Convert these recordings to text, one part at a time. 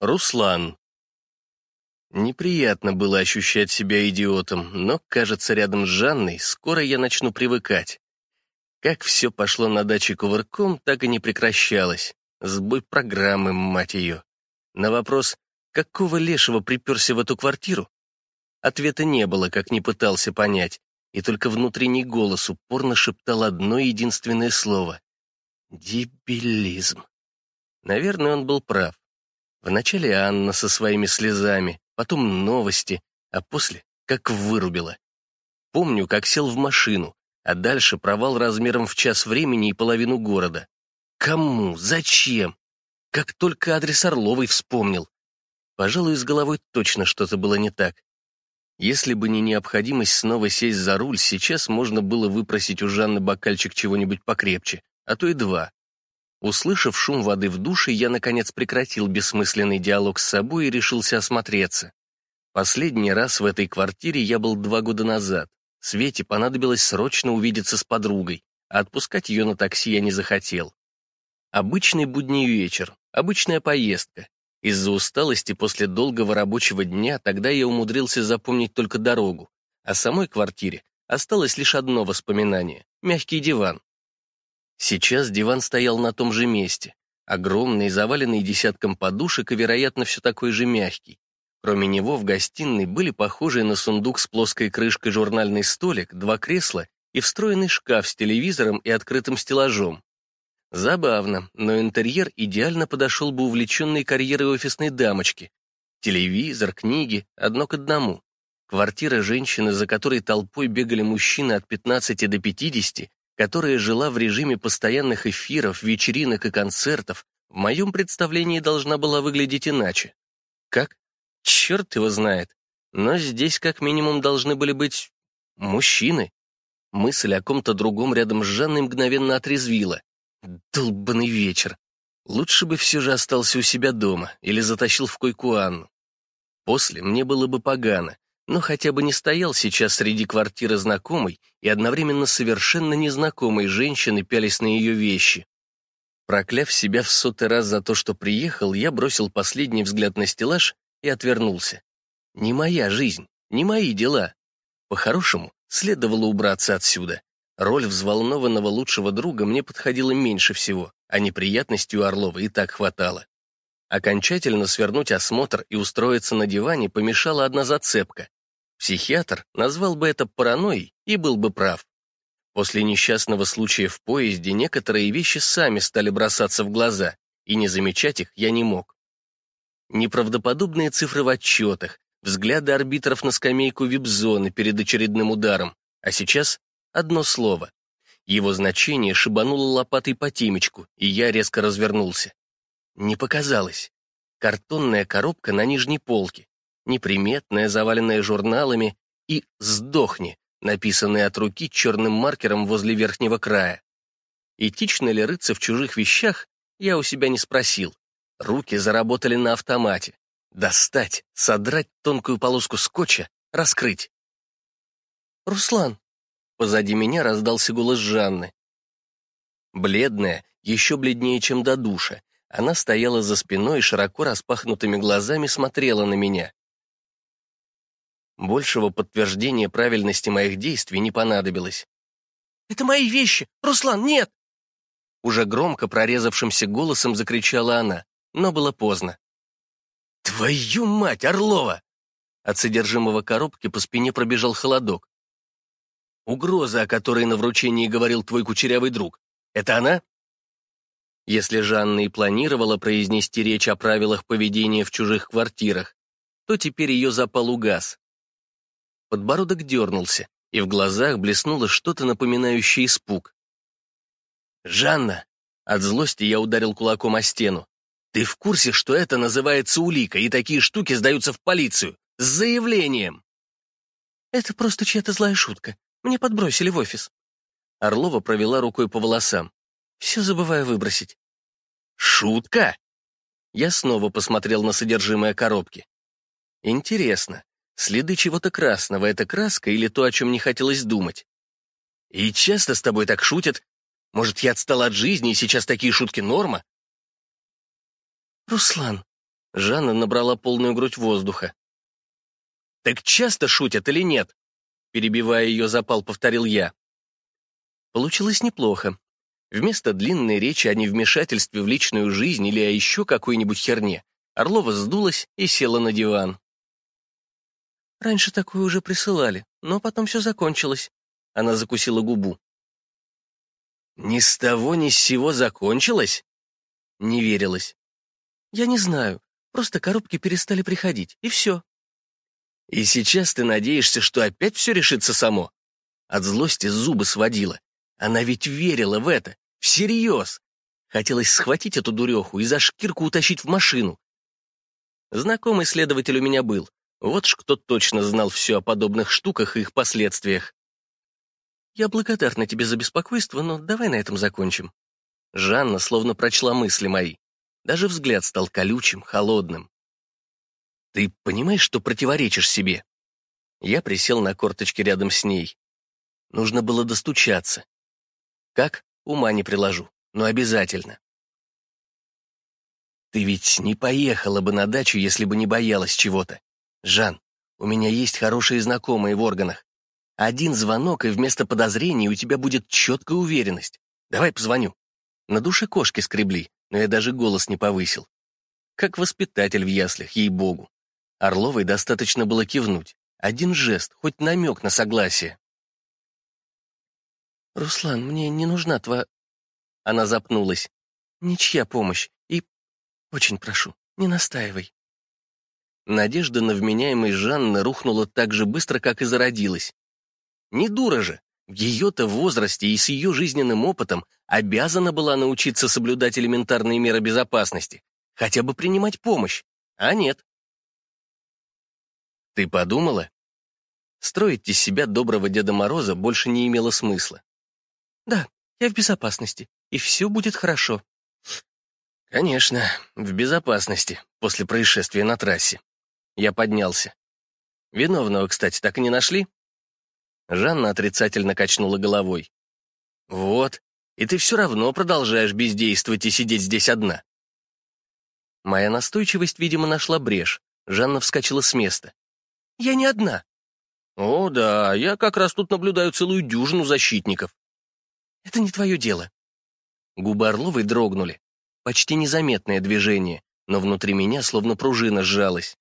Руслан. Неприятно было ощущать себя идиотом, но, кажется, рядом с Жанной скоро я начну привыкать. Как все пошло на даче кувырком, так и не прекращалось. Сбой программы, мать ее. На вопрос, какого лешего приперся в эту квартиру, ответа не было, как не пытался понять, и только внутренний голос упорно шептал одно единственное слово — дебилизм. Наверное, он был прав. Вначале Анна со своими слезами, потом новости, а после как вырубила. Помню, как сел в машину, а дальше провал размером в час времени и половину города. Кому? Зачем? Как только адрес Орловой вспомнил. Пожалуй, с головой точно что-то было не так. Если бы не необходимость снова сесть за руль, сейчас можно было выпросить у Жанны бокальчик чего-нибудь покрепче, а то и два. Услышав шум воды в душе, я, наконец, прекратил бессмысленный диалог с собой и решился осмотреться. Последний раз в этой квартире я был два года назад. Свете понадобилось срочно увидеться с подругой, а отпускать ее на такси я не захотел. Обычный будний вечер, обычная поездка. Из-за усталости после долгого рабочего дня тогда я умудрился запомнить только дорогу, а самой квартире осталось лишь одно воспоминание — мягкий диван. Сейчас диван стоял на том же месте, огромный, заваленный десятком подушек и, вероятно, все такой же мягкий. Кроме него в гостиной были похожие на сундук с плоской крышкой журнальный столик, два кресла и встроенный шкаф с телевизором и открытым стеллажом. Забавно, но интерьер идеально подошел бы увлеченной карьерой офисной дамочки. Телевизор, книги, одно к одному. Квартира женщины, за которой толпой бегали мужчины от 15 до 50, которая жила в режиме постоянных эфиров, вечеринок и концертов, в моем представлении должна была выглядеть иначе. Как? Черт его знает. Но здесь как минимум должны были быть мужчины. Мысль о ком-то другом рядом с Жанной мгновенно отрезвила. Долбанный вечер. Лучше бы все же остался у себя дома или затащил в койку Анну. После мне было бы погано, но хотя бы не стоял сейчас среди квартиры знакомой и одновременно совершенно незнакомой женщины, пялись на ее вещи. Прокляв себя в сотый раз за то, что приехал, я бросил последний взгляд на стеллаж и отвернулся. Не моя жизнь, не мои дела. По-хорошему, следовало убраться отсюда. Роль взволнованного лучшего друга мне подходила меньше всего, а неприятностей у Орлова и так хватало. Окончательно свернуть осмотр и устроиться на диване помешала одна зацепка. Психиатр назвал бы это паранойей и был бы прав. После несчастного случая в поезде некоторые вещи сами стали бросаться в глаза, и не замечать их я не мог. Неправдоподобные цифры в отчетах, взгляды арбитров на скамейку вип-зоны перед очередным ударом, а сейчас одно слово. Его значение шибануло лопатой по темечку, и я резко развернулся. Не показалось. Картонная коробка на нижней полке, неприметная, заваленная журналами, и «Сдохни», написанная от руки черным маркером возле верхнего края. Этично ли рыться в чужих вещах, я у себя не спросил. Руки заработали на автомате. Достать, содрать тонкую полоску скотча, раскрыть. «Руслан!» Позади меня раздался голос Жанны. Бледная, еще бледнее, чем до душа, она стояла за спиной и широко распахнутыми глазами смотрела на меня. Большего подтверждения правильности моих действий не понадобилось. «Это мои вещи! Руслан, нет!» Уже громко прорезавшимся голосом закричала она, но было поздно. «Твою мать, Орлова!» От содержимого коробки по спине пробежал холодок. «Угроза, о которой на вручении говорил твой кучерявый друг, это она?» Если Жанна и планировала произнести речь о правилах поведения в чужих квартирах, то теперь ее запал угас. Подбородок дернулся, и в глазах блеснуло что-то напоминающее испуг. «Жанна!» От злости я ударил кулаком о стену. «Ты в курсе, что это называется улика, и такие штуки сдаются в полицию? С заявлением!» «Это просто чья-то злая шутка. Мне подбросили в офис». Орлова провела рукой по волосам. «Все забываю выбросить». «Шутка?» Я снова посмотрел на содержимое коробки. «Интересно, Следы чего-то красного — это краска или то, о чем не хотелось думать? И часто с тобой так шутят? Может, я отстал от жизни, и сейчас такие шутки норма? Руслан. Жанна набрала полную грудь воздуха. «Так часто шутят или нет?» Перебивая ее запал, повторил я. Получилось неплохо. Вместо длинной речи о невмешательстве в личную жизнь или о еще какой-нибудь херне, Орлова сдулась и села на диван. Раньше такое уже присылали, но потом все закончилось. Она закусила губу. «Ни с того, ни с сего закончилось?» Не верилось. «Я не знаю. Просто коробки перестали приходить, и все». «И сейчас ты надеешься, что опять все решится само?» От злости зубы сводила. Она ведь верила в это. Всерьез. Хотелось схватить эту дуреху и за шкирку утащить в машину. Знакомый следователь у меня был. Вот ж кто точно знал все о подобных штуках и их последствиях. Я благодарна тебе за беспокойство, но давай на этом закончим. Жанна словно прочла мысли мои. Даже взгляд стал колючим, холодным. Ты понимаешь, что противоречишь себе? Я присел на корточки рядом с ней. Нужно было достучаться. Как? Ума не приложу, но обязательно. Ты ведь не поехала бы на дачу, если бы не боялась чего-то. Жан, у меня есть хорошие знакомые в органах. Один звонок, и вместо подозрений у тебя будет четкая уверенность. Давай позвоню. На душе кошки скребли, но я даже голос не повысил. Как воспитатель в яслях, ей-богу. Орловой достаточно было кивнуть. Один жест, хоть намек на согласие. «Руслан, мне не нужна твоя...» Она запнулась. «Ничья помощь. И... Очень прошу, не настаивай». Надежда на вменяемой Жанны рухнула так же быстро, как и зародилась. Не дура же. В ее-то возрасте и с ее жизненным опытом обязана была научиться соблюдать элементарные меры безопасности, хотя бы принимать помощь, а нет. Ты подумала? Строить из себя доброго Деда Мороза больше не имело смысла. Да, я в безопасности, и все будет хорошо. Конечно, в безопасности, после происшествия на трассе. Я поднялся. Виновного, кстати, так и не нашли? Жанна отрицательно качнула головой. «Вот, и ты все равно продолжаешь бездействовать и сидеть здесь одна». Моя настойчивость, видимо, нашла брешь. Жанна вскочила с места. «Я не одна». «О, да, я как раз тут наблюдаю целую дюжину защитников». «Это не твое дело». Губы Орловой дрогнули. Почти незаметное движение, но внутри меня словно пружина сжалась.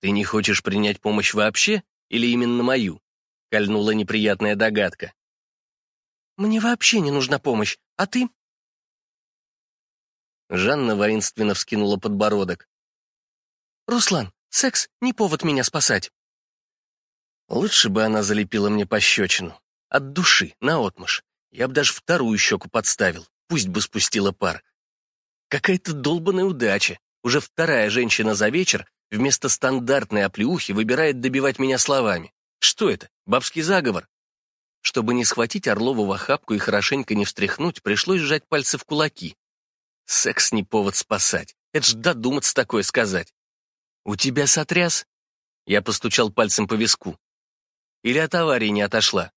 «Ты не хочешь принять помощь вообще или именно мою?» — кольнула неприятная догадка. «Мне вообще не нужна помощь, а ты?» Жанна воинственно вскинула подбородок. «Руслан, секс — не повод меня спасать». Лучше бы она залепила мне пощечину. От души, наотмашь. Я бы даже вторую щеку подставил, пусть бы спустила пар. Какая-то долбаная удача. Уже вторая женщина за вечер вместо стандартной оплеухи выбирает добивать меня словами. Что это, бабский заговор? Чтобы не схватить Орлову в охапку и хорошенько не встряхнуть, пришлось сжать пальцы в кулаки. Секс не повод спасать. Это ж додуматься такое сказать. «У тебя сотряс?» Я постучал пальцем по виску. «Или от аварии не отошла?»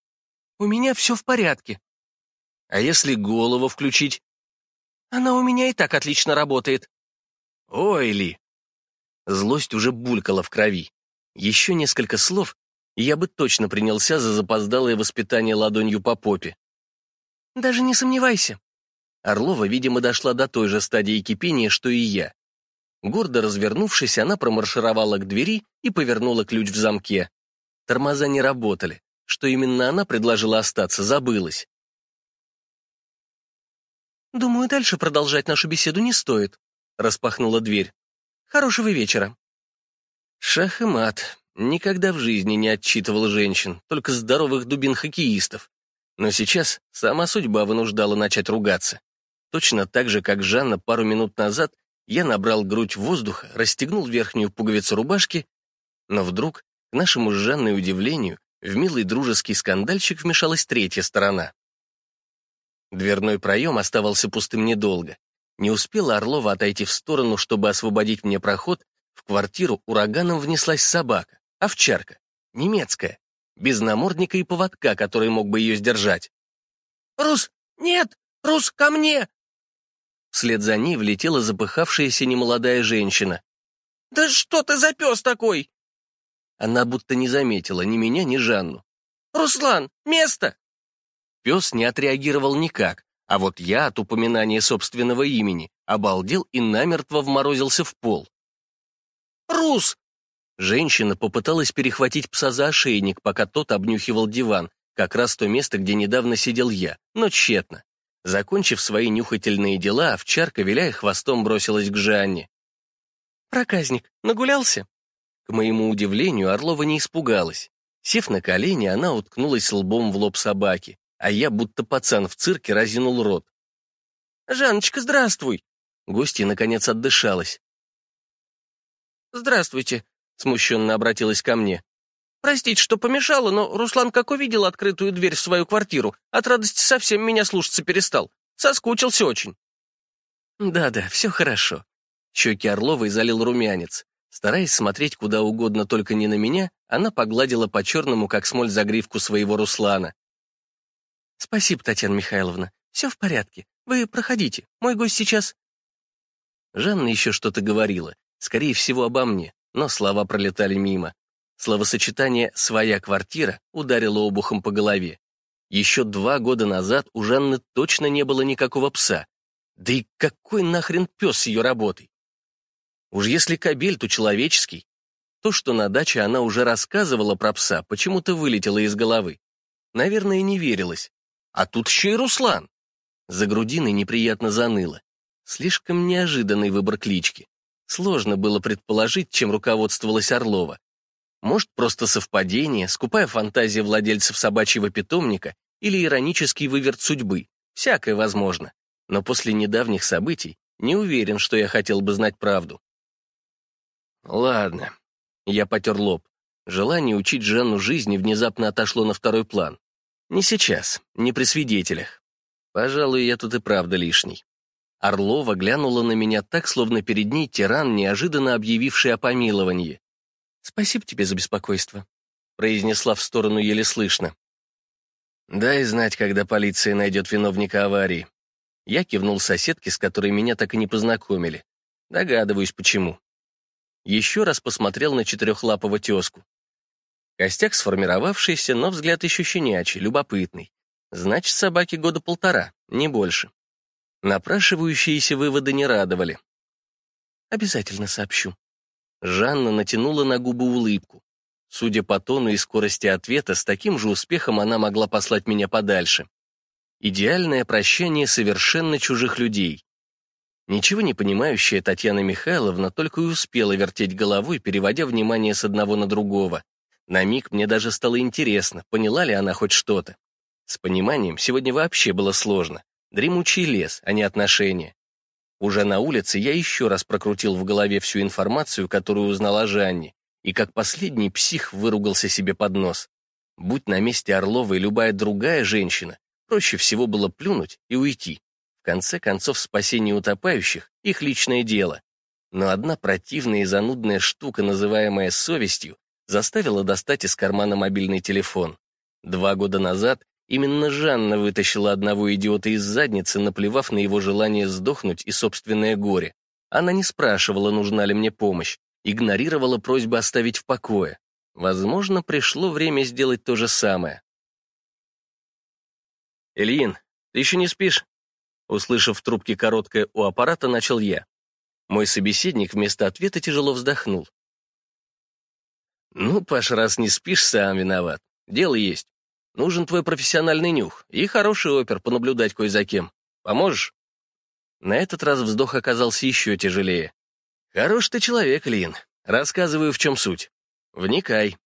«У меня все в порядке». «А если голову включить?» «Она у меня и так отлично работает». «Ой, Ли!» Злость уже булькала в крови. Еще несколько слов, я бы точно принялся за запоздалое воспитание ладонью по попе. «Даже не сомневайся». Орлова, видимо, дошла до той же стадии кипения, что и я. Гордо развернувшись, она промаршировала к двери и повернула ключ в замке. Тормоза не работали. Что именно она предложила остаться, забылась. «Думаю, дальше продолжать нашу беседу не стоит», — распахнула дверь. «Хорошего вечера». Шах и мат. Никогда в жизни не отчитывал женщин, только здоровых дубин-хоккеистов. Но сейчас сама судьба вынуждала начать ругаться. Точно так же, как Жанна пару минут назад, я набрал грудь воздуха, расстегнул верхнюю пуговицу рубашки, но вдруг, к нашему с Жанной удивлению, в милый дружеский скандальчик вмешалась третья сторона. Дверной проем оставался пустым недолго. Не успела Орлова отойти в сторону, чтобы освободить мне проход, в квартиру ураганом внеслась собака овчарка, немецкая, без намордника и поводка, который мог бы ее сдержать. «Рус, нет! Рус, ко мне!» Вслед за ней влетела запыхавшаяся немолодая женщина. «Да что ты за пес такой?» Она будто не заметила ни меня, ни Жанну. «Руслан, место!» Пес не отреагировал никак, а вот я от упоминания собственного имени обалдел и намертво вморозился в пол. «Рус!» Женщина попыталась перехватить пса за ошейник, пока тот обнюхивал диван, как раз то место, где недавно сидел я, но тщетно. Закончив свои нюхательные дела, овчарка, виляя хвостом, бросилась к Жанне. «Проказник, нагулялся?» К моему удивлению, Орлова не испугалась. Сев на колени, она уткнулась лбом в лоб собаки, а я, будто пацан в цирке, разинул рот. «Жанночка, здравствуй!» Гостья, наконец, отдышалась. «Здравствуйте», — смущенно обратилась ко мне. «Простите, что помешала, но Руслан, как увидел открытую дверь в свою квартиру, от радости совсем меня слушаться перестал. Соскучился очень». «Да-да, все хорошо». Щеки Орловой залил румянец. Стараясь смотреть куда угодно, только не на меня, она погладила по черному, как смоль, загривку своего Руслана. «Спасибо, Татьяна Михайловна. Все в порядке. Вы проходите. Мой гость сейчас...» Жанна еще что-то говорила, скорее всего, обо мне, но слова пролетали мимо. Словосочетание «своя квартира» ударило обухом по голове. Еще два года назад у Жанны точно не было никакого пса. Да и какой нахрен пес с ее работой? Уж если кобель, то человеческий. То, что на даче она уже рассказывала про пса, почему-то вылетело из головы. Наверное, не верилось. А тут еще и Руслан. За грудиной неприятно заныло. Слишком неожиданный выбор клички. Сложно было предположить, чем руководствовалась Орлова. Может, просто совпадение, скупая фантазия владельцев собачьего питомника или иронический выверт судьбы. Всякое возможно. Но после недавних событий не уверен, что я хотел бы знать правду. Ладно. Я потер лоб. Желание учить Жанну жизни внезапно отошло на второй план. Не сейчас, не при свидетелях. Пожалуй, я тут и правда лишний. Орлова глянула на меня так, словно перед ней тиран, неожиданно объявивший о помиловании. «Спасибо тебе за беспокойство», — произнесла в сторону еле слышно. «Дай знать, когда полиция найдет виновника аварии». Я кивнул соседке, с которой меня так и не познакомили. Догадываюсь, почему. Еще раз посмотрел на четырехлапого тезку. Костяк сформировавшийся, но взгляд еще щенячий, любопытный. Значит, собаке года полтора, не больше. Напрашивающиеся выводы не радовали. «Обязательно сообщу». Жанна натянула на губы улыбку. Судя по тону и скорости ответа, с таким же успехом она могла послать меня подальше. Идеальное прощание совершенно чужих людей. Ничего не понимающая Татьяна Михайловна только и успела вертеть головой, переводя внимание с одного на другого. На миг мне даже стало интересно, поняла ли она хоть что-то. С пониманием сегодня вообще было сложно. Дремучий лес, а не отношения. Уже на улице я еще раз прокрутил в голове всю информацию, которую узнал о Жанне, и как последний псих выругался себе под нос. Будь на месте Орловой любая другая женщина, проще всего было плюнуть и уйти. В конце концов, спасение утопающих — их личное дело. Но одна противная и занудная штука, называемая совестью, заставила достать из кармана мобильный телефон. Два года назад именно Жанна вытащила одного идиота из задницы, наплевав на его желание сдохнуть и собственное горе. Она не спрашивала, нужна ли мне помощь, игнорировала просьбы оставить в покое. Возможно, пришло время сделать то же самое. «Ильин, ты еще не спишь?» Услышав в трубке короткое у аппарата, начал я. Мой собеседник вместо ответа тяжело вздохнул. «Ну, Паш, раз не спишь, сам виноват. Дело есть. Нужен твой профессиональный нюх и хороший опер понаблюдать кое за кем. Поможешь?» На этот раз вздох оказался еще тяжелее. «Хорош ты человек, Лин. Рассказываю, в чем суть. Вникай.